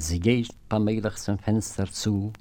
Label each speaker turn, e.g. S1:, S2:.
S1: Sie geht beim Mädchen zum Fenster zu,